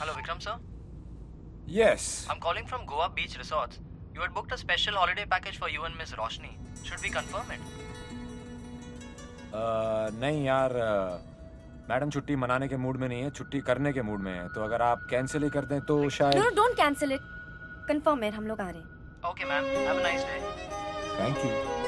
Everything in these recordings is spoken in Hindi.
Hello, Vikram sir. Yes. I'm calling from Goa Beach Resorts. You had booked a special holiday package for you and Miss Roshni. Should we confirm it? Uh, नहीं यार मैडम छुट्टी मनाने के मूड में नहीं है छुट्टी करने के मूड में है तो अगर आप कैंसिल ही कर दें तो शायद no don't cancel it confirm है हम लोग आ रहे हैं Okay, ma'am. Have a nice day. Thank you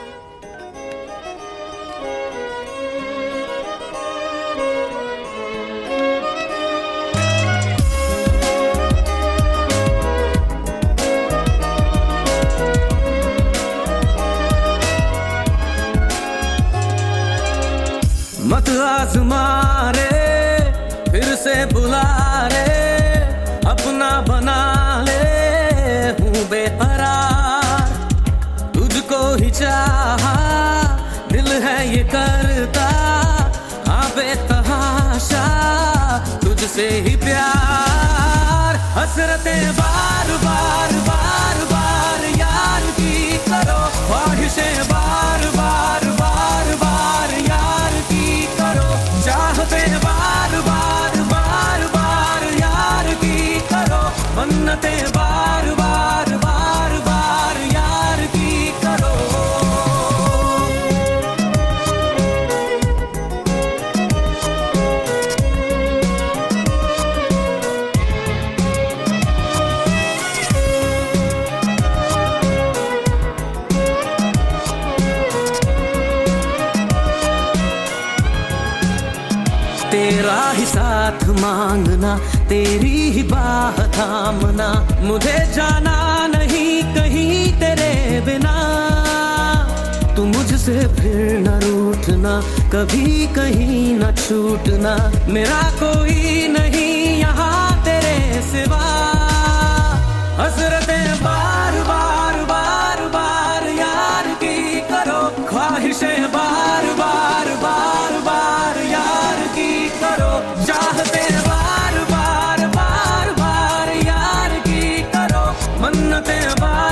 फिर से बुला रे अपना बना ले, हूँ तुझको ही चाहा, दिल है ये करता। हाँ बेतहाशा, तुझसे ही प्यार। हसरतें बार बार बार तेरा ही साथ मांगना, तेरी ही बाह थामना, मुझे जाना नहीं कहीं तेरे बिना। तू मुझसे फिर न रूठना, कभी कहीं न छूटना, मेरा कोई नहीं यहाँ तेरे सिवा। हसरतें बार मन्नतें बार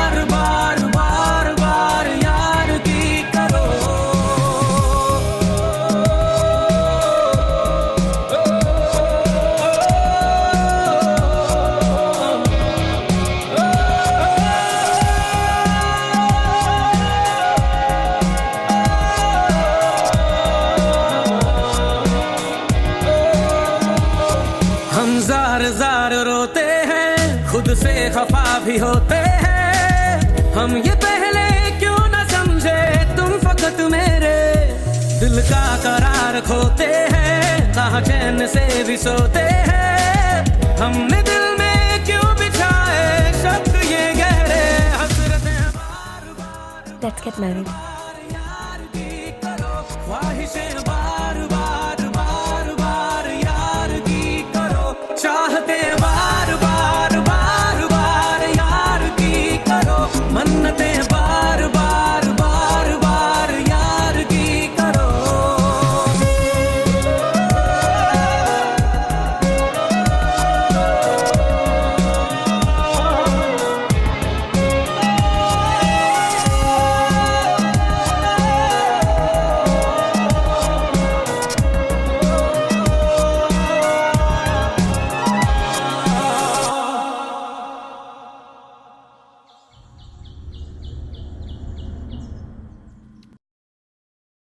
बेखफा भी होते हैं। हम ये पहले क्यों ना समझे? तुम फकत मेरे दिल का करार खोते हैं। ना चैन से भी सोते हैं। हमने दिल में क्यों बिछाए? शब्द ये गहरे हसरतें बार बार।